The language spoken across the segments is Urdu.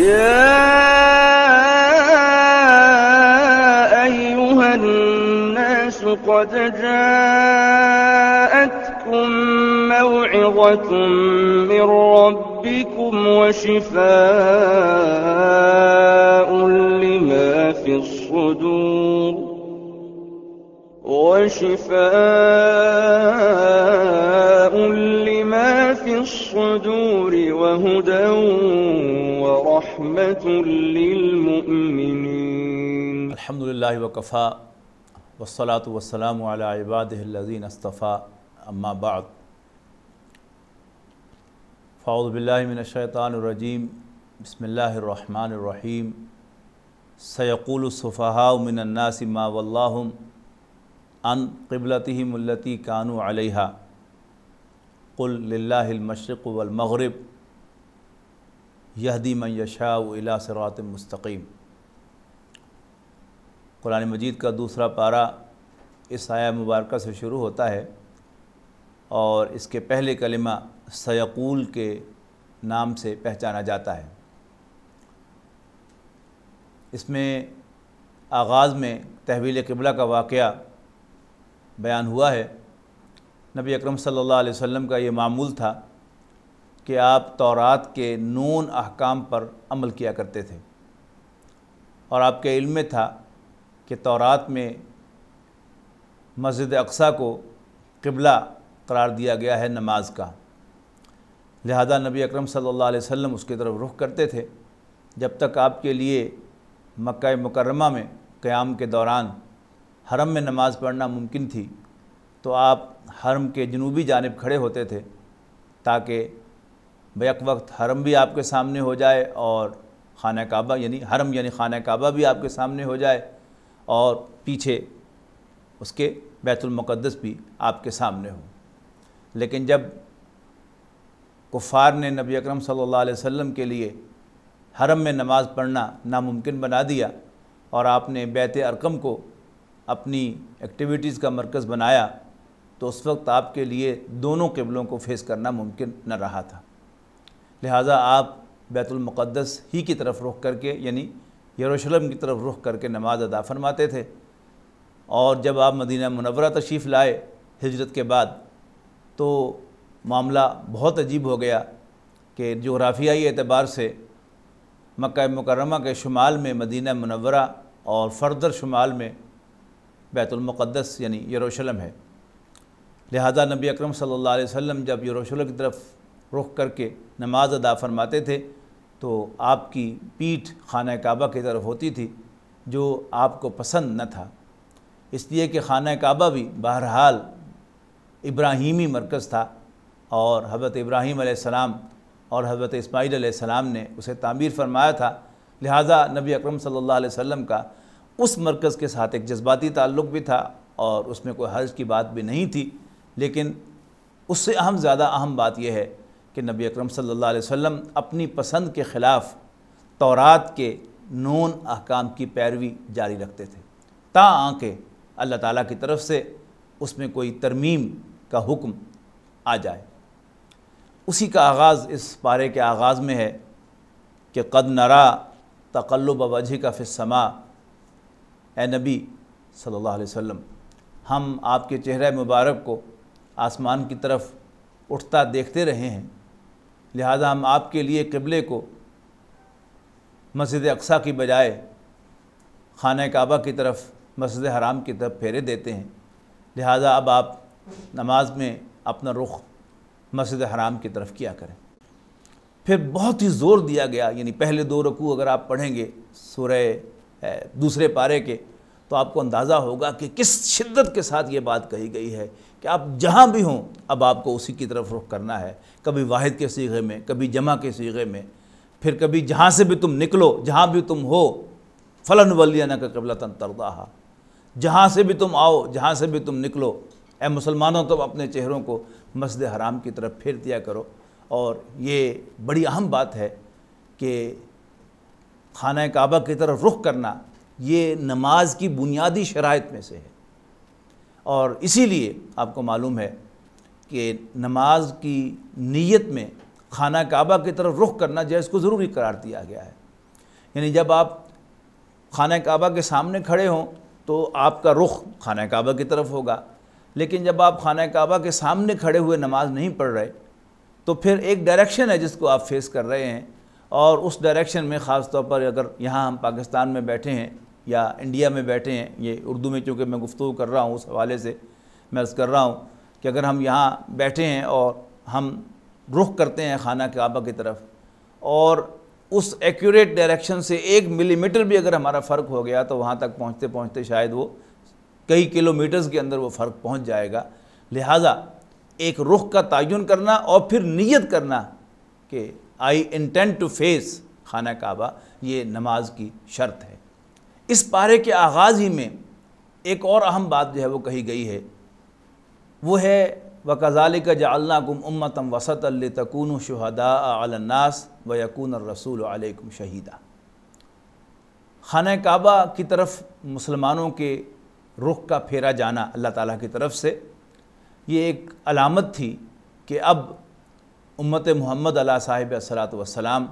يا أيها الناس قد جاءتكم موعظة من ربكم وشفاء لما في الصدور وشفاء لما في الصدور وهدى ورحمة للمؤمنين. الحمد للہ وکفا والصلاة والسلام علی عبادہ الذین اصطفیٰ اما بعد. فاعوذ باللہ من الشیطان الرجیم بسم اللہ الرحمن الرحیم سیقول الصفحاء من الناس ما واللہم ان قبلتہم التي کانوا علیہا قل للہ المشرق والمغرب یہدی من یشاء الى صراط مستقیم۔ قرآن مجید کا دوسرا پارہ اس آیہ مبارکہ سے شروع ہوتا ہے اور اس کے پہلے کلمہ سیقول کے نام سے پہچانا جاتا ہے۔ اس میں آغاز میں تحویل قبلہ کا واقعہ بیان ہوا ہے۔ نبی اکرم صلی اللہ علیہ وسلم کا یہ معمول تھا۔ کہ آپ تورات کے نون احکام پر عمل کیا کرتے تھے۔ اور آپ کے علم میں تھا کہ تورات میں مسجد اقصیٰ کو قبلہ قرار دیا گیا ہے نماز کا۔ لہذا نبی اکرم صلی اللہ علیہ وسلم اس کی طرف رخ کرتے تھے جب تک آپ کے لیے مکہ مکرمہ میں قیام کے دوران حرم میں نماز پڑھنا ممکن تھی تو آپ حرم کے جنوبی جانب کھڑے ہوتے تھے تاکہ بیک وقت حرم بھی آپ کے سامنے ہو جائے اور خانہ کعبہ یعنی حرم یعنی خانہ کعبہ بھی آپ کے سامنے ہو جائے اور پیچھے اس کے بیت المقدس بھی آپ کے سامنے ہو لیکن جب کفار نے نبی اکرم صلی اللہ علیہ وسلم کے لیے حرم میں نماز پڑھنا ناممکن بنا دیا اور آپ نے بیت ارکم کو اپنی ایکٹیویٹیز کا مرکز بنایا، تو اس وقت آپ کے لیے دونوں قبلوں کو فیس کرنا ممکن نہ رہا تھا۔ لہٰذا آپ بیت المقدس ہی کی طرف رخ کر کے یعنی یروشلم کی طرف رخ کر کے نماز ادا فرماتے تھے۔ اور جب آپ مدینہ منورہ تشریف لائے ہجرت کے بعد، تو معاملہ بہت عجیب ہو گیا کہ جغرافیائی اعتبار سے مکہ مکرمہ کے شمال میں مدینہ منورہ اور فردر شمال میں بیت المقدس یعنی یروشلم ہے۔ لہذا نبی اکرم صلی اللہ علیہ وسلم جب یروشلم کی طرف رخ کر کے نماز ادا فرماتے تھے تو آپ کی پیٹھ خانہ کعبہ کی طرف ہوتی تھی جو آپ کو پسند نہ تھا۔ اس لیے کہ خانہ کعبہ بھی بہرحال ابراہیمی مرکز تھا اور حضرت ابراہیم علیہ السلام اور حضرت اسماعیل علیہ السلام نے اسے تعمیر فرمایا تھا۔ لہٰذا نبی اکرم صلی اللہ علیہ وسلم کا اس مرکز کے ساتھ ایک جذباتی تعلق بھی تھا اور اس میں کوئی حرج کی بات بھی نہیں تھی، لیکن اس سے اہم زیادہ اہم بات یہ ہے کہ نبی اکرم صلی اللہ علیہ وسلم اپنی پسند کے خلاف تورات کے نون احکام کی پیروی جاری رکھتے تھے۔ تا آنکہ اللہ تعالیٰ کی طرف سے اس میں کوئی ترمیم کا حکم آ جائے۔ اسی کا آغاز اس پارے کے آغاز میں ہے کہ قد نرا تقلب وجہ کا فسما اے نبی صلی اللہ علیہ وسلم، ہم آپ کے چہرہ مبارک کو آسمان کی طرف اٹھتا دیکھتے رہے ہیں۔ لہذا ہم آپ کے لیے قبلے کو مسجد اقصیٰ کی بجائے خانہ کعبہ کی طرف، مسجد حرام کی طرف پھیرے دیتے ہیں۔ لہذا اب آپ نماز میں اپنا رخ مسجد حرام کی طرف کیا کریں۔ پھر بہت ہی زور دیا گیا یعنی پہلے دو رکوع اگر آپ پڑھیں گے سورہ دوسرے پارے کے تو آپ کو اندازہ ہوگا کہ کس شدت کے ساتھ یہ بات کہی گئی ہے کہ آپ جہاں بھی ہوں، اب آپ کو اسی کی طرف رخ کرنا ہے۔ کبھی واحد کے سیغے میں، کبھی جمع کے سیغے میں۔ پھر کبھی جہاں سے بھی تم نکلو، جہاں بھی تم ہو فلاں ولیانہ کا قبلہ تن تردہ جہاں سے بھی تم آؤ، جہاں سے بھی تم نکلو، اے مسلمانوں، تم اپنے چہروں کو مسجد حرام کی طرف پھیر دیا کرو۔ اور یہ بڑی اہم بات ہے کہ خانہ کعبہ کی طرف رخ کرنا یہ نماز کی بنیادی شرائط میں سے ہے۔ اور اسی لیے آپ کو معلوم ہے کہ نماز کی نیت میں خانہ کعبہ کی طرف رخ کرنا جو اس کو ضروری قرار دیا گیا ہے۔ یعنی جب آپ خانہ کعبہ کے سامنے کھڑے ہوں تو آپ کا رخ خانہ کعبہ کی طرف ہوگا۔ لیکن جب آپ خانہ کعبہ کے سامنے کھڑے ہوئے نماز نہیں پڑھ رہے تو پھر ایک ڈائریکشن ہے جس کو آپ فیس کر رہے ہیں۔ اور اس ڈائریکشن میں خاص طور پر اگر یہاں ہم پاکستان میں بیٹھے ہیں یا انڈیا میں بیٹھے ہیں، یہ اردو میں چونکہ میں گفتگو کر رہا ہوں اس حوالے سے، میں عرض کر رہا ہوں کہ اگر ہم یہاں بیٹھے ہیں اور ہم رخ کرتے ہیں خانہ کعبہ کی طرف اور اس ایکوریٹ ڈائریکشن سے ایک ملی میٹر بھی اگر ہمارا فرق ہو گیا تو وہاں تک پہنچتے پہنچتے شاید وہ کئی کلو میٹرز کے اندر وہ فرق پہنچ جائے گا۔ لہٰذا ایک رخ کا تعین کرنا اور پھر نیت کرنا کہ آئی انٹینٹ ٹو فیس خانہ کعبہ، یہ نماز کی شرط ہے۔ اس پارے کے آغاز ہی میں ایک اور اہم بات جو ہے وہ کہی گئی ہے۔ وہ ہے وکزال کا جا اللہ کم امتم وسط التکون شہدا الناس و یقون الرسول علیکم شہیدہ خانہ کعبہ کی طرف مسلمانوں کے رخ کا پھیرا جانا اللہ تعالیٰ کی طرف سے، یہ ایک علامت تھی کہ اب امت محمد علیہ صاحب الصلاۃ والسلام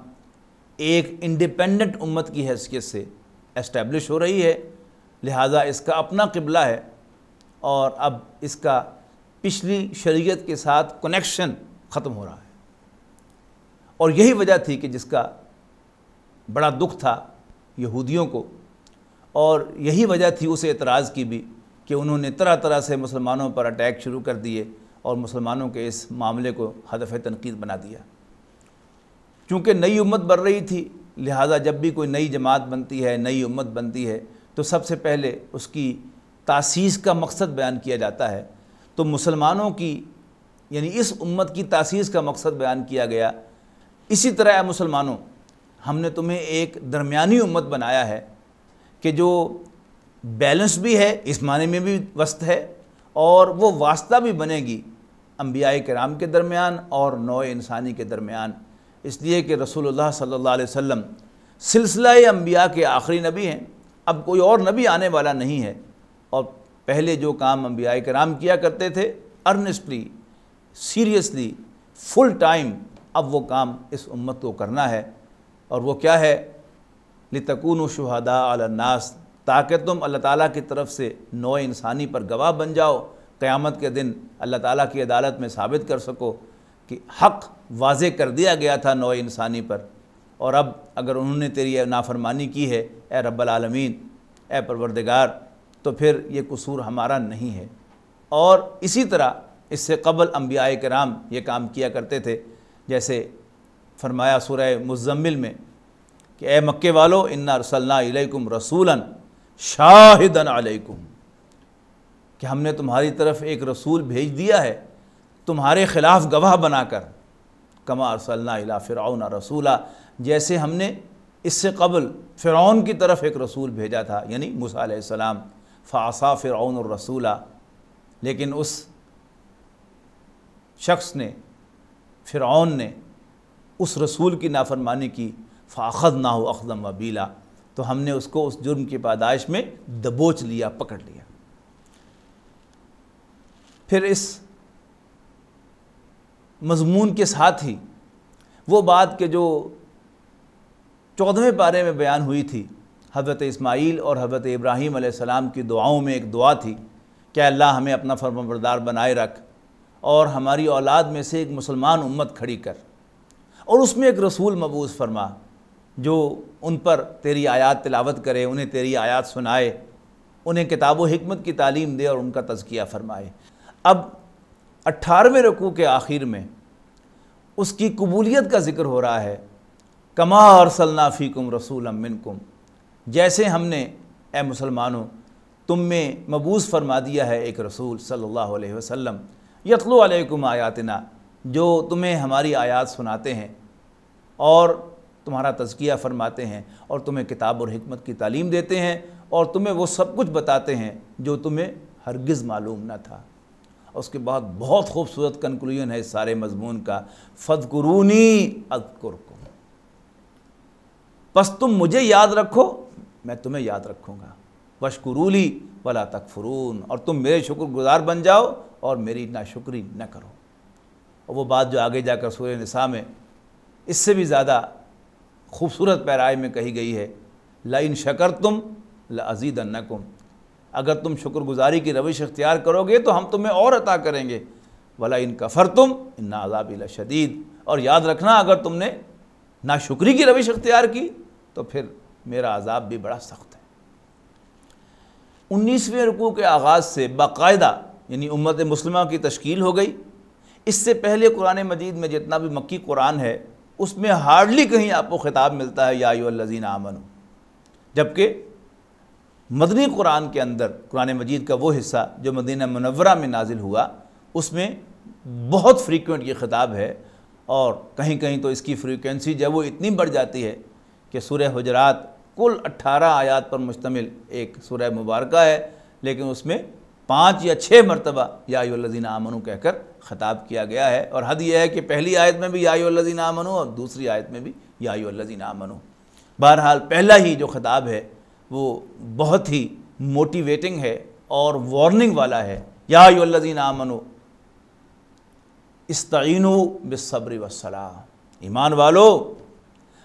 ایک انڈیپینڈنٹ امت کی حیثیت سے اسٹیبلش ہو رہی ہے، لہٰذا اس کا اپنا قبلہ ہے۔ اور اب اس کا پچھلی شریعت کے ساتھ کنیکشن ختم ہو رہا ہے۔ اور یہی وجہ تھی کہ جس کا بڑا دکھ تھا یہودیوں کو، اور یہی وجہ تھی اس اعتراض کی بھی کہ انہوں نے طرح طرح سے مسلمانوں پر اٹیک شروع کر دیے اور مسلمانوں کے اس معاملے کو ہدف تنقید بنا دیا۔ چونکہ نئی امت بڑھ رہی تھی لہٰذا جب بھی کوئی نئی جماعت بنتی ہے، نئی امت بنتی ہے، تو سب سے پہلے اس کی تاسیس کا مقصد بیان کیا جاتا ہے۔ تو مسلمانوں کی یعنی اس امت کی تاسیس کا مقصد بیان کیا گیا۔ اسی طرح اے مسلمانوں، ہم نے تمہیں ایک درمیانی امت بنایا ہے کہ جو بیلنس بھی ہے، اس معنی میں بھی وسط ہے، اور وہ واسطہ بھی بنے گی انبیاء کرام کے درمیان اور نو انسانی کے درمیان۔ اس لیے کہ رسول اللہ صلی اللہ علیہ وسلم سلسلہ انبیاء کے آخری نبی ہیں۔ اب کوئی اور نبی آنے والا نہیں ہے۔ اور پہلے جو کام انبیاء کرام کیا کرتے تھے ارنسٹلی سیریسلی فل ٹائم اب وہ کام اس امت کو کرنا ہے۔ اور وہ کیا ہے؟ لتکون و شہدا الناس، تاکہ تم اللہ تعالیٰ کی طرف سے نو انسانی پر گواہ بن جاؤ۔ قیامت کے دن اللہ تعالیٰ کی عدالت میں ثابت کر سکو۔ کہ حق واضح کر دیا گیا تھا نو انسانی پر۔ اور اب اگر انہوں نے تیری نافرمانی کی ہے، اے رب العالمین، اے پروردگار، تو پھر یہ قصور ہمارا نہیں ہے۔ اور اسی طرح اس سے قبل انبیاء کرام یہ کام کیا کرتے تھے۔ جیسے فرمایا سورہ مزمل میں کہ اے مکے والو، انا رسول علیکم رسولاً شاہدن علیکم۔ کہ ہم نے تمہاری طرف ایک رسول بھیج دیا ہے۔ تمہارے خلاف گواہ بنا کر، کما ارسلنا الا فرعون رسولہ جیسے ہم نے اس سے قبل فرعون کی طرف ایک رسول بھیجا تھا یعنی موسیٰ علیہ السلام، فعصا فرعون الرسولہ لیکن اس شخص نے، فرعون نے اس رسول کی نافرمانی کی فاخذ نہ ہو اخدم و بیلا تو ہم نے اس کو اس جرم کی پادائش میں دبوچ لیا، پکڑ لیا۔ پھر اس مضمون کے ساتھ ہی وہ بات کہ جو چودھویں پارے میں بیان ہوئی تھی، حضرت اسماعیل اور حضرت ابراہیم علیہ السلام کی دعاؤں میں ایک دعا تھی کہ اللہ ہمیں اپنا فرم بردار بنائے رکھ اور ہماری اولاد میں سے ایک مسلمان امت کھڑی کر۔ اور اس میں ایک رسول مبوس فرما جو ان پر تیری آیات تلاوت کرے، انہیں تیری آیات سنائے، انہیں کتاب و حکمت کی تعلیم دے اور ان کا تزکیہ فرمائے۔ اب اٹھارہویں رکوع کے آخر میں اس کی قبولیت کا ذکر ہو رہا ہے، کما اور صلی فیکم رسول منکم، جیسے ہم نے، اے مسلمانوں، تم میں مبوس فرما دیا ہے ایک رسول صلی اللہ علیہ وسلم، یتلو علیکم آیاتنا، جو تمہیں ہماری آیات سناتے ہیں اور تمہارا تزکیہ فرماتے ہیں اور تمہیں کتاب اور حکمت کی تعلیم دیتے ہیں اور تمہیں وہ سب کچھ بتاتے ہیں جو تمہیں ہرگز معلوم نہ تھا۔ اس کے بعد بہت خوبصورت کنکلوژن ہے اس سارے مضمون کا۔ فد قرونی بس تم مجھے یاد رکھو، میں تمہیں یاد رکھوں گا۔ وشکرولی ولا تکفرون۔ اور تم میرے شکر گزار بن جاؤ اور میری ناشکری نہ کرو۔ اور وہ بات جو آگے جا کر سورہ نساء میں اس سے بھی زیادہ خوبصورت پیرائے میں کہی گئی ہے لَإِن شکر تم لزید اگر تم شکر گزاری کی روش اختیار کرو گے تو ہم تمہیں اور عطا کریں گے۔ ولا ان کفر تم ان عذاب شدید اور یاد رکھنا، اگر تم نے ناشکری کی روش اختیار کی تو پھر میرا عذاب بھی بڑا سخت ہے۔ انیسویں رکوع کے آغاز سے باقاعدہ یعنی امت مسلمہ کی تشکیل ہو گئی۔ اس سے پہلے قرآن مجید میں جتنا بھی مکی قرآن ہے، اس میں ہارڈلی کہیں آپ کو خطاب ملتا ہے، یا الذین آمنو جبکہ مدنی قرآن کے اندر، قرآن مجید کا وہ حصہ جو مدینہ منورہ میں نازل ہوا، اس میں بہت فریکوینٹ یہ خطاب ہے اور کہیں کہیں تو اس کی فریکوینسی جب وہ اتنی بڑھ جاتی ہے کہ سورہ حجرات کل اٹھارہ آیات پر مشتمل ایک سورہ مبارکہ ہے، لیکن اس میں پانچ یا چھ مرتبہ یا الذین آمنو کہہ کر خطاب کیا گیا ہے۔ اور حد یہ ہے کہ پہلی آیت میں بھی یا الذین آمنو اور دوسری آیت میں بھی یا الذین آمنو۔ بہرحال پہلا ہی جو خطاب ہے وہ بہت ہی موٹیویٹنگ ہے اور وارننگ والا ہے۔ یا الذین آمنو استعینو بالصبر والصلاح ایمان والو،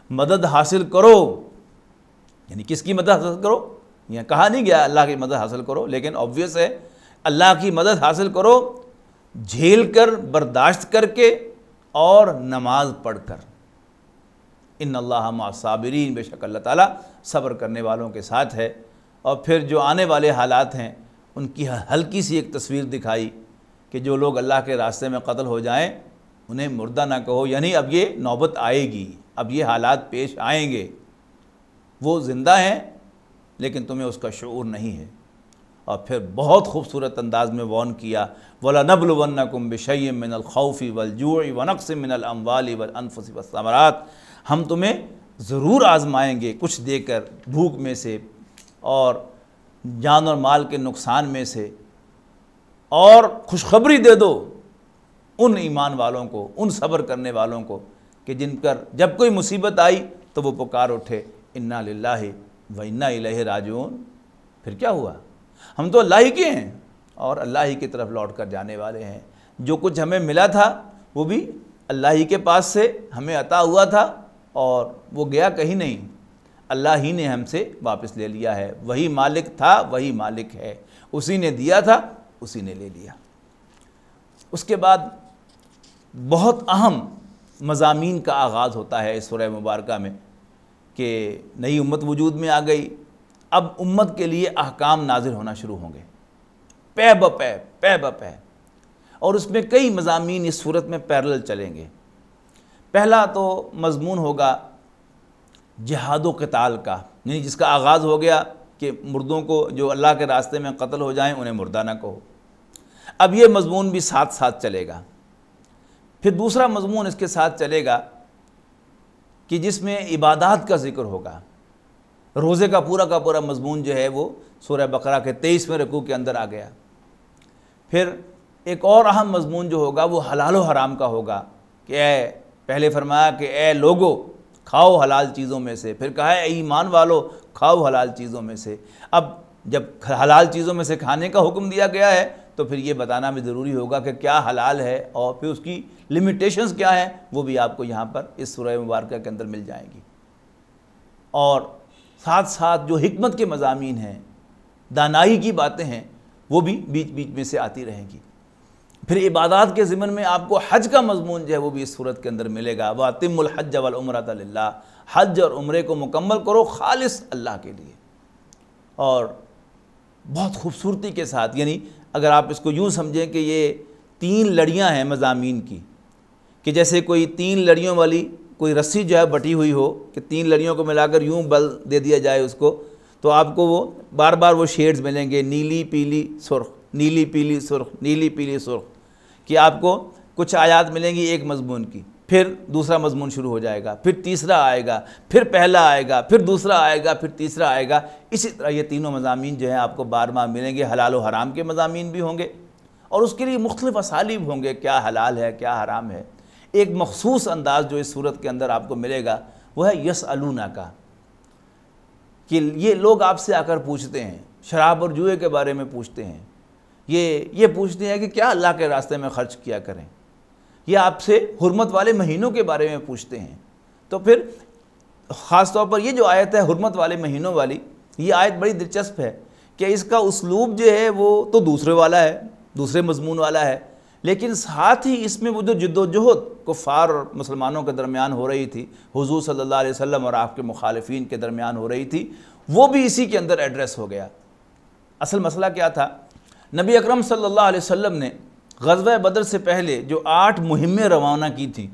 مدد حاصل کرو۔ یعنی کس کی مدد حاصل کرو؟ یہ کہا نہیں گیا اللہ کی مدد حاصل کرو، لیکن آبویس ہے، اللہ کی مدد حاصل کرو، جھیل کر، برداشت کر کے اور نماز پڑھ کر۔ ان اللہ مع صابرین بے شک اللہ تعالیٰ صبر کرنے والوں کے ساتھ ہے۔ اور پھر جو آنے والے حالات ہیں، ان کی ہلکی سی ایک تصویر دکھائی کہ جو لوگ اللہ کے راستے میں قتل ہو جائیں، انہیں مردہ نہ کہو یعنی اب یہ نوبت آئے گی، اب یہ حالات پیش آئیں گے۔ وہ زندہ ہیں، لیکن تمہیں اس کا شعور نہیں ہے۔ اور پھر بہت خوبصورت انداز میں وون کیا ولا نبل ون کم بشیم من الخوفی ولجوعی ونقص من الاموال والانفس والثمرات۔ ہم تمہیں ضرور آزمائیں گے کچھ دے کر بھوک میں سے اور جان اور مال کے نقصان میں سے اور خوشخبری دے دو ان ایمان والوں کو، ان صبر کرنے والوں کو کہ جن پر جب کوئی مصیبت آئی تو وہ پکار اٹھے، انا للہ و انا الہ راجعون۔ پھر کیا ہوا؟ ہم تو اللہ ہی کے ہیں اور اللہ ہی کی طرف لوٹ کر جانے والے ہیں۔ جو کچھ ہمیں ملا تھا وہ بھی اللہ ہی کے پاس سے ہمیں عطا ہوا تھا۔ اور وہ گیا کہیں نہیں، اللہ ہی نے ہم سے واپس لے لیا ہے۔ وہی مالک تھا، وہی مالک ہے۔ اسی نے دیا تھا، اسی نے لے لیا۔ اس کے بعد بہت اہم مضامین کا آغاز ہوتا ہے اس سورہ مبارکہ میں کہ نئی امت وجود میں آ گئی۔ اب امت کے لیے احکام نازل ہونا شروع ہوں گے۔ پے بپے پے بپے اور اس میں کئی مضامین اس صورت میں پیرل چلیں گے۔ پہلا تو مضمون ہوگا جہاد و قتال کا یعنی جس کا آغاز ہو گیا کہ مردوں کو جو اللہ کے راستے میں قتل ہو جائیں انہیں مردہ نہ کہو۔ اب یہ مضمون بھی ساتھ ساتھ چلے گا۔ پھر دوسرا مضمون اس کے ساتھ چلے گا کہ جس میں عبادات کا ذکر ہوگا۔ روزے کا پورا کا پورا مضمون جو ہے وہ سورہ بقرہ کے تیئیسویں رکوع کے اندر آ گیا۔ پھر ایک اور اہم مضمون جو ہوگا وہ حلال و حرام کا ہوگا کہ اے پہلے فرمایا کہ اے لوگو، کھاؤ حلال چیزوں میں سے۔ پھر کہا ہے ایمان والو، کھاؤ حلال چیزوں میں سے۔ اب جب حلال چیزوں میں سے کھانے کا حکم دیا گیا ہے، تو پھر یہ بتانا بھی ضروری ہوگا کہ کیا حلال ہے اور پھر اس کی لمیٹیشنز کیا ہیں، وہ بھی آپ کو یہاں پر اس سورہ مبارکہ کے اندر مل جائیں گی۔ اور ساتھ ساتھ جو حکمت کے مضامین ہیں، دانائی کی باتیں ہیں، وہ بھی بیچ بیچ میں سے آتی رہیں گی۔ پھر عبادات کے ضمن میں آپ کو حج کا مضمون جو ہے وہ بھی اس صورت کے اندر ملے گا۔ وہ تم الحج والعمرۃ اللہ حج اور عمرے کو مکمل کرو خالص اللہ کے لیے۔ اور بہت خوبصورتی کے ساتھ یعنی اگر آپ اس کو یوں سمجھیں کہ یہ تین لڑیاں ہیں مضامین کی، کہ جیسے کوئی تین لڑیوں والی کوئی رسی جو ہے بٹی ہوئی ہو، کہ تین لڑیوں کو ملا کر یوں بل دے دیا جائے اس کو، تو آپ کو وہ بار بار وہ شیڈز ملیں گے، نیلی، پیلی، سرخ، نیلی، پیلی، سرخ، نیلی، پیلی، سرخ۔ کہ آپ کو کچھ آیات ملیں گی ایک مضمون کی، پھر دوسرا مضمون شروع ہو جائے گا، پھر تیسرا آئے گا، پھر پہلا آئے گا، پھر دوسرا آئے گا، پھر تیسرا آئے گا۔ اسی طرح یہ تینوں مضامین جو ہیں آپ کو بار بار ملیں گے۔ حلال و حرام کے مضامین بھی ہوں گے اور اس کے لیے مختلف اسالیب ہوں گے۔ کیا حلال ہے، کیا حرام ہے۔ ایک مخصوص انداز جو اس صورت کے اندر آپ کو ملے گا وہ ہے یس الونا کا کہ یہ لوگ آپ سے آ کر پوچھتے ہیں، شراب اور جوئے کے بارے میں پوچھتے ہیں۔ یہ یہ پوچھتے ہیں کہ کیا اللہ کے راستے میں خرچ کیا کریں؟ یہ آپ سے حرمت والے مہینوں کے بارے میں پوچھتے ہیں۔ تو پھر خاص طور پر یہ جو آیت ہے حرمت والے مہینوں والی، یہ آیت بڑی دلچسپ ہے کہ اس کا اسلوب جو ہے وہ تو دوسرے والا ہے، دوسرے مضمون والا ہے، لیکن ساتھ ہی اس میں وہ جو جد و جہد کفار اور مسلمانوں کے درمیان ہو رہی تھی، حضور صلی اللہ علیہ وسلم اور آپ کے مخالفین کے درمیان ہو رہی تھی، وہ بھی اسی کے اندر ایڈریس ہو گیا۔ اصل مسئلہ کیا تھا؟ نبی اکرم صلی اللہ علیہ وسلم نے غزوہ بدر سے پہلے جو آٹھ مہمیں روانہ کی تھیں،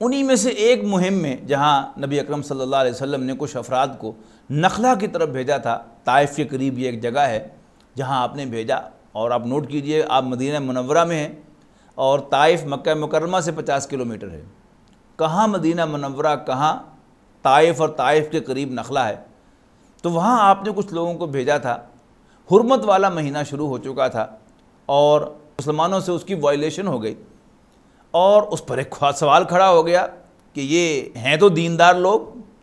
انہی میں سے ایک مہم میں جہاں نبی اکرم صلی اللہ علیہ وسلم نے کچھ افراد کو نخلا کی طرف بھیجا تھا، طائف کے قریب یہ ایک جگہ ہے جہاں آپ نے بھیجا۔ اور آپ نوٹ کیجیے، آپ مدینہ منورہ میں ہیں اور طائف مکہ مکرمہ سے پچاس کلومیٹر ہے۔ کہاں مدینہ منورہ، کہاں طائف اور طائف کے قریب نخلا ہے؟ تو وہاں آپ نے کچھ لوگوں کو بھیجا تھا۔ حرمت والا مہینہ شروع ہو چکا تھا اور مسلمانوں سے اس کی وائلیشن ہو گئی اور اس پر ایک سوال کھڑا ہو گیا کہ یہ ہیں تو دیندار لوگ،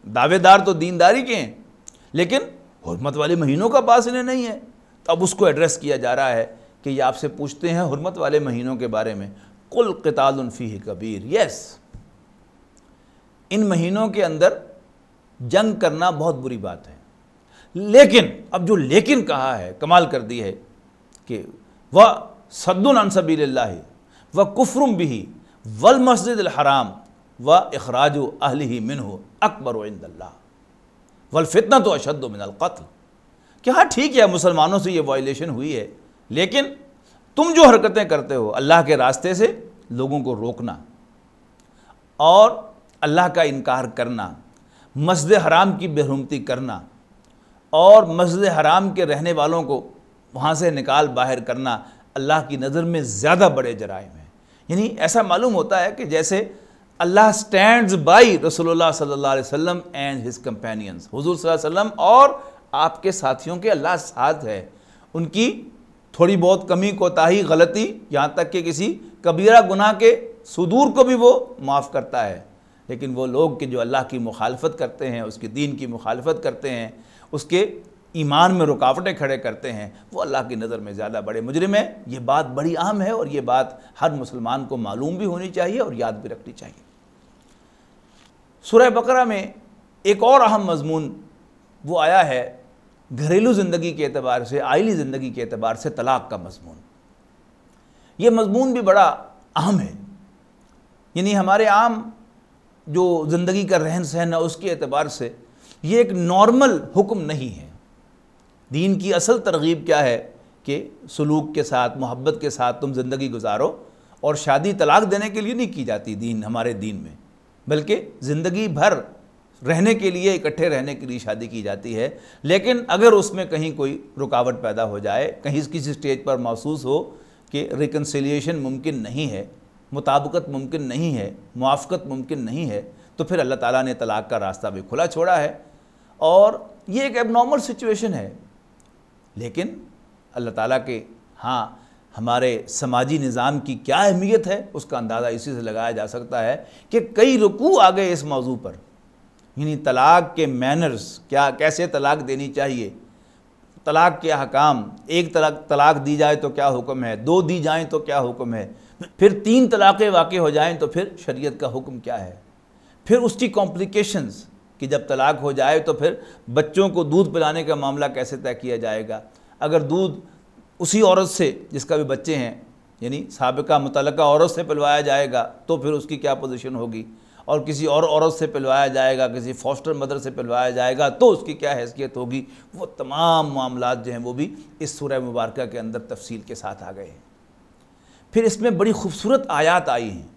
دعوے دار تو دینداری کے ہیں، لیکن حرمت والے مہینوں کا پاس انہیں نہیں ہے۔ تو اب اس کو ایڈریس کیا جا رہا ہے کہ یہ آپ سے پوچھتے ہیں حرمت والے مہینوں کے بارے میں۔ کل قتال الفی کبیر یس ان مہینوں کے اندر جنگ کرنا بہت بری بات ہے۔ لیکن اب جو لیکن کہا ہے، کمال کر دی ہے کہ وہ صد سبیل اللہ و کفرم بھی ول مسجد الحرام و اخراج و اہل ہی من ہو اکبر و عند اللہ ولفتنا تو اشد و من القتل۔ کہ ہاں ٹھیک ہے، مسلمانوں سے یہ وائلیشن ہوئی ہے، لیکن تم جو حرکتیں کرتے ہو اللہ کے راستے سے لوگوں کو روکنا اور اللہ کا انکار کرنا، مسجد حرام کی بےحرمتی کرنا اور مسجد حرام کے رہنے والوں کو وہاں سے نکال باہر کرنا اللہ کی نظر میں زیادہ بڑے جرائم ہیں۔ یعنی ایسا معلوم ہوتا ہے کہ جیسے اللہ سٹینڈز بائی رسول اللہ صلی اللہ علیہ وسلم اینڈ ہز کمپینینز حضور صلی اللہ علیہ وسلم اور آپ کے ساتھیوں کے اللہ ساتھ ہے۔ ان کی تھوڑی بہت کمی، کوتاہی، غلطی یہاں تک کہ کسی کبیرہ گناہ کے صدور کو بھی وہ معاف کرتا ہے۔ لیکن وہ لوگ کہ جو اللہ کی مخالفت کرتے ہیں، اس کے دین کی مخالفت کرتے ہیں اس کے ایمان میں رکاوٹیں کھڑے کرتے ہیں، وہ اللہ کی نظر میں زیادہ بڑے مجرم ہیں۔ یہ بات بڑی اہم ہے اور یہ بات ہر مسلمان کو معلوم بھی ہونی چاہیے اور یاد بھی رکھنی چاہیے۔ سورہ بقرہ میں ایک اور اہم مضمون وہ آیا ہے، گھریلو زندگی کے اعتبار سے، آئلی زندگی کے اعتبار سے طلاق کا مضمون۔ یہ مضمون بھی بڑا اہم ہے۔ یعنی ہمارے عام جو زندگی کا رہن سہن ہے، اس کے اعتبار سے یہ ایک نارمل حکم نہیں ہے۔ دین کی اصل ترغیب کیا ہے کہ سلوک کے ساتھ، محبت کے ساتھ تم زندگی گزارو اور شادی طلاق دینے کے لیے نہیں کی جاتی دین، ہمارے دین میں۔ بلکہ زندگی بھر رہنے کے لیے، اکٹھے رہنے کے لیے شادی کی جاتی ہے۔ لیکن اگر اس میں کہیں کوئی رکاوٹ پیدا ہو جائے، کہیں کسی سٹیج پر محسوس ہو کہ ریکنسیلیشن ممکن نہیں ہے، مطابقت ممکن نہیں ہے، موافقت ممکن نہیں ہے، تو پھر اللہ تعالیٰ نے طلاق کا راستہ بھی کھلا چھوڑا ہے۔ اور یہ ایک ایب نارمل سچویشن ہے۔ لیکن اللہ تعالیٰ کے ہاں ہمارے سماجی نظام کی کیا اہمیت ہے، اس کا اندازہ اسی سے لگایا جا سکتا ہے کہ کئی رکوع آ گئے اس موضوع پر۔ یعنی طلاق کے مینرز کیا، کیسے طلاق دینی چاہیے؟ طلاق کے حکام ایک طلاق طلاق دی جائے تو کیا حکم ہے؟ دو دی جائیں تو کیا حکم ہے؟ پھر تین طلاقیں واقع ہو جائیں تو پھر شریعت کا حکم کیا ہے؟ پھر اس کی کمپلیکیشنز کہ جب طلاق ہو جائے تو پھر بچوں کو دودھ پلانے کا معاملہ کیسے طے کیا جائے گا؟ اگر دودھ اسی عورت سے، جس کا بھی بچے ہیں یعنی سابقہ متعلقہ عورت سے پلوایا جائے گا، تو پھر اس کی کیا پوزیشن ہوگی؟ اور کسی اور عورت سے پلوایا جائے گا، کسی فاسٹر مدر سے پلوایا جائے گا، تو اس کی کیا حیثیت ہوگی؟ وہ تمام معاملات جو ہیں وہ بھی اس سورہ مبارکہ کے اندر تفصیل کے ساتھ آ گئے ہیں۔ پھر اس میں بڑی خوبصورت آیات آئی ہیں۔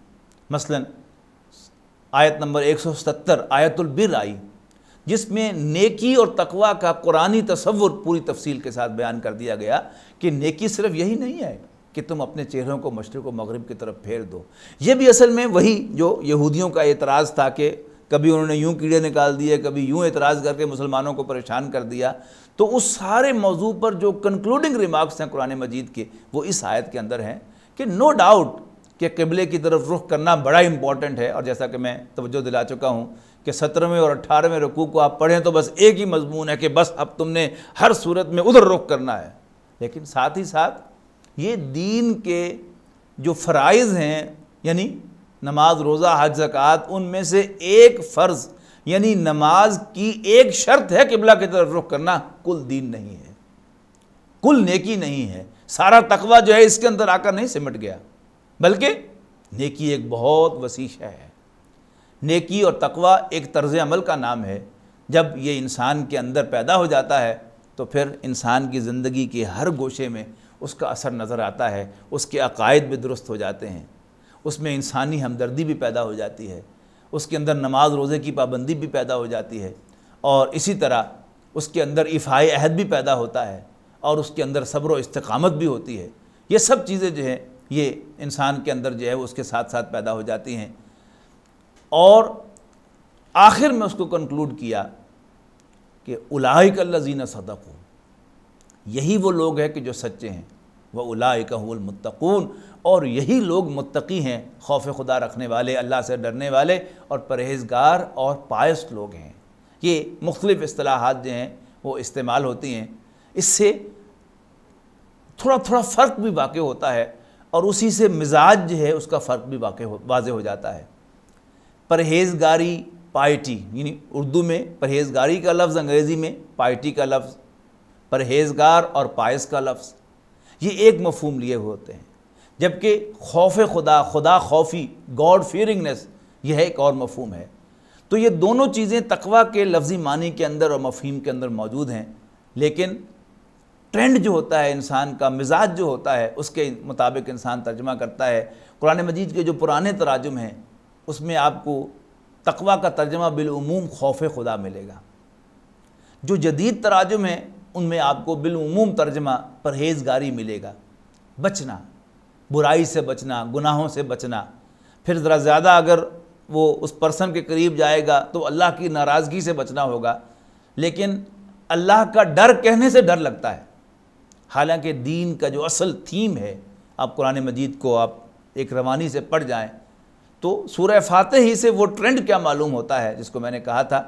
مثلا آیت نمبر ایک سو ستر آیت البر آئی، جس میں نیکی اور تقوی کا قرآنی تصور پوری تفصیل کے ساتھ بیان کر دیا گیا کہ نیکی صرف یہی نہیں ہے کہ تم اپنے چہروں کو مشرق و مغرب کی طرف پھیر دو۔ یہ بھی اصل میں وہی جو یہودیوں کا اعتراض تھا کہ کبھی انہوں نے یوں کیڑے نکال دیے، کبھی یوں اعتراض کر کے مسلمانوں کو پریشان کر دیا۔ تو اس سارے موضوع پر جو کنکلوڈنگ ریمارکس ہیں قرآن مجید کے، وہ اس آیت کے اندر ہیں کہ نو ڈاؤٹ کہ قبلے کی طرف رخ کرنا بڑا امپورٹنٹ ہے اور جیسا کہ میں توجہ دلا چکا ہوں کہ سترویں اور اٹھارہویں رکوع کو آپ پڑھیں تو بس ایک ہی مضمون ہے کہ بس اب تم نے ہر صورت میں ادھر رخ کرنا ہے۔ لیکن ساتھ ہی ساتھ یہ دین کے جو فرائض ہیں یعنی نماز، روزہ، حج، زکوٰۃ، ان میں سے ایک فرض یعنی نماز کی ایک شرط ہے قبلہ کی طرف رخ کرنا، کل دین نہیں ہے۔ کل نیکی نہیں ہے۔ سارا تقوی جو ہے اس کے اندر آ کر نہیں سمٹ گیا۔ بلکہ نیکی ایک بہت وسیع ہے۔ نیکی اور تقوی ایک طرز عمل کا نام ہے۔ جب یہ انسان کے اندر پیدا ہو جاتا ہے تو پھر انسان کی زندگی کے ہر گوشے میں اس کا اثر نظر آتا ہے، اس کے عقائد بھی درست ہو جاتے ہیں۔ اس میں انسانی ہمدردی بھی پیدا ہو جاتی ہے۔ اس کے اندر نماز روزے کی پابندی بھی پیدا ہو جاتی ہے۔ اور اسی طرح اس کے اندر افائی عہد بھی پیدا ہوتا ہے اور اس کے اندر صبر و استقامت بھی ہوتی ہے۔ یہ سب چیزیں جو ہیں یہ انسان کے اندر جو ہے وہ اس کے ساتھ ساتھ پیدا ہو جاتی ہیں۔ اور آخر میں اس کو کنکلوڈ کیا کہ الائک اللہ زین صدق یہی وہ لوگ ہیں کہ جو سچے ہیں۔ وہ الائک المتقون، اور یہی لوگ متقی ہیں، خوف خدا رکھنے والے، اللہ سے ڈرنے والے، اور پرہیزگار اور پائس لوگ ہیں۔ یہ مختلف اصطلاحات جو ہیں وہ استعمال ہوتی ہیں۔ اس سے تھوڑا تھوڑا فرق بھی واقع ہوتا ہے۔ اور اسی سے مزاج جو ہے، اس کا فرق بھی واقع واضح ہو جاتا ہے۔ پرہیزگاری پائٹی یعنی اردو میں پرہیزگاری کا لفظ، انگریزی میں پائٹی کا لفظ، پرہیزگار اور پائس کا لفظ، یہ ایک مفہوم لیے ہوتے ہیں۔ جبکہ خوف خدا خدا خوفی گاڈ فیئرنگنس یہ ہے ایک اور مفہوم ہے۔ تو یہ دونوں چیزیں تقوی کے لفظی معنی کے اندر اور مفہوم کے اندر موجود ہیں، لیکن ٹرینڈ جو ہوتا ہے انسان کا، مزاج جو ہوتا ہے، اس کے مطابق انسان ترجمہ کرتا ہے۔ قرآن مجید کے جو پرانے تراجم ہیں، اس میں آپ کو تقوی کا ترجمہ بالعموم خوف خدا ملے گا۔ جو جدید تراجم ہیں، ان میں آپ کو بالعموم ترجمہ پرہیزگاری ملے گا۔ بچنا، برائی سے بچنا، گناہوں سے بچنا۔ پھر ذرا زیادہ اگر وہ اس پرسن کے قریب جائے گا، تو اللہ کی ناراضگی سے بچنا ہوگا۔ لیکن اللہ کا ڈر کہنے سے ڈر لگتا ہے۔ حالانکہ دین کا جو اصل تھیم ہے، آپ قرآن مجید کو آپ ایک روانی سے پڑھ جائیں تو سورہ فاتح ہی سے وہ ٹرینڈ کیا معلوم ہوتا ہے، جس کو میں نے کہا تھا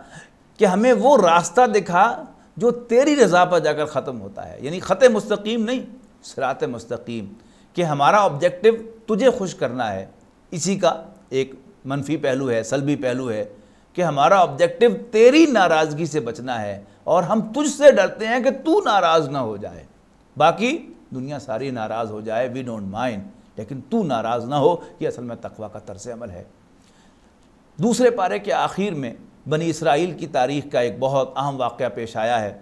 کہ ہمیں وہ راستہ دکھا جو تیری رضا پر جا کر ختم ہوتا ہے۔ یعنی خط مستقیم نہیں سرات مستقیم، کہ ہمارا آبجیکٹو تجھے خوش کرنا ہے۔ اسی کا ایک منفی پہلو ہے، سلبی پہلو ہے کہ ہمارا آبجیکٹو تیری ناراضگی سے بچنا ہے اور ہم تجھ سے ڈرتے ہیں کہ تو ناراض نہ ہو جائے۔ باقی دنیا ساری ناراض ہو جائے وی ڈونٹ مائنڈ لیکن تو ناراض نہ ہو یہ اصل میں تقوی کا طرز عمل ہے۔ دوسرے پارے کے آخر میں بنی اسرائیل کی تاریخ کا ایک بہت اہم واقعہ پیش آیا ہے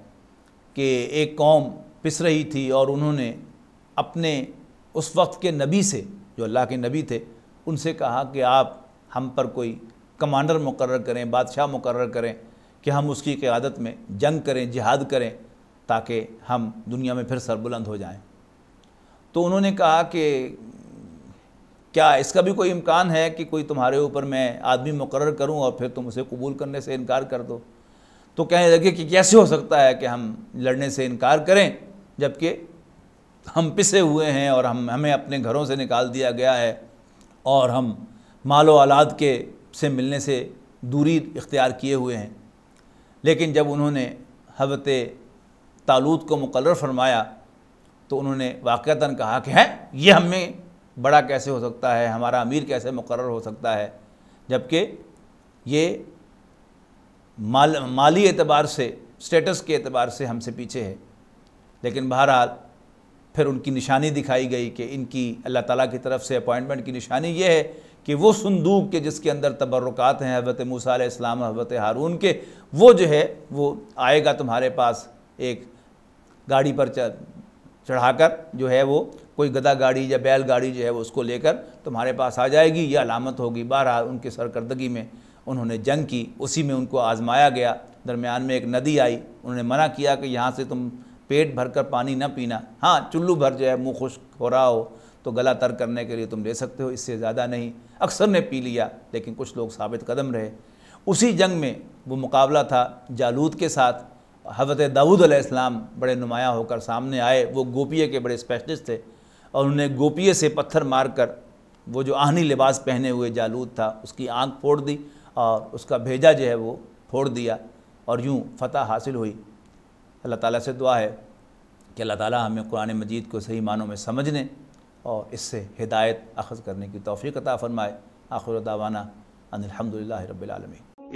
کہ ایک قوم پس رہی تھی اور انہوں نے اپنے اس وقت کے نبی سے، جو اللہ کے نبی تھے، ان سے کہا کہ آپ ہم پر کوئی کمانڈر مقرر کریں، بادشاہ مقرر کریں، کہ ہم اس کی قیادت میں جنگ کریں، جہاد کریں۔ تاکہ ہم دنیا میں پھر سربلند ہو جائیں۔ تو انہوں نے کہا کہ کیا اس کا بھی کوئی امکان ہے کہ کوئی تمہارے اوپر میں آدمی مقرر کروں اور پھر تم اسے قبول کرنے سے انکار کر دو؟ تو کہنے لگے کہ کیسے ہو سکتا ہے کہ ہم لڑنے سے انکار کریں جبکہ ہم پسے ہوئے ہیں اور ہم، ہمیں اپنے گھروں سے نکال دیا گیا ہے اور ہم مال و اولاد کے سے ملنے سے دوری اختیار کیے ہوئے ہیں۔ لیکن جب انہوں نے حضرت تالوت کو مقرر فرمایا تو انہوں نے واقعتاً کہا کہ ہیں، یہ ہمیں بڑا کیسے ہو سکتا ہے، ہمارا امیر کیسے مقرر ہو سکتا ہے؟ جبکہ یہ مال، مالی اعتبار سے سٹیٹس کے اعتبار سے ہم سے پیچھے ہے۔ لیکن بہرحال پھر ان کی نشانی دکھائی گئی کہ ان کی اللہ تعالیٰ کی طرف سے اپوائنٹمنٹ کی نشانی یہ ہے کہ وہ صندوق کے جس کے اندر تبرکات ہیں حضرت موسیٰ علیہ السلام حضرت ہارون کے، وہ جو ہے، وہ آئے گا تمہارے پاس ایک گاڑی پر چڑھا کر جو ہے وہ کوئی گدا گاڑی یا بیل گاڑی جو ہے وہ اس کو لے کر تمہارے پاس آ جائے گی یہ علامت ہوگی۔ بہرحال ان کی سرکردگی میں انہوں نے جنگ کی، اسی میں ان کو آزمایا گیا۔ درمیان میں ایک ندی آئی، انہوں نے منع کیا کہ یہاں سے تم پیٹ بھر کر پانی نہ پینا۔ ہاں چلو بھر جو ہے، منہ خشک ہو رہا ہو تو گلا تر کرنے کے لیے تم لے سکتے ہو، اس سے زیادہ نہیں۔ اکثر نے پی لیا، لیکن کچھ لوگ ثابت قدم رہے۔ اسی جنگ میں وہ مقابلہ تھا جالود کے ساتھ۔ حضرت داود علیہ السلام بڑے نمایاں ہو کر سامنے آئے، وہ گوپیے کے بڑے اسپیشلسٹ تھے اور انہوں نے گوپیے سے پتھر مار کر وہ جو آہنی لباس پہنے ہوئے جالود تھا، اس کی آنکھ پھوڑ دی اور اس کا بھیجا جو ہے وہ پھوڑ دیا اور یوں فتح حاصل ہوئی۔ اللہ تعالیٰ سے دعا ہے کہ اللہ تعالیٰ ہمیں قرآن مجید کو صحیح معنوں میں سمجھنے اور اس سے ہدایت اخذ کرنے کی توفیق عطا فرمائے۔ آخر دعوانا ان الحمد للہ رب العالمین۔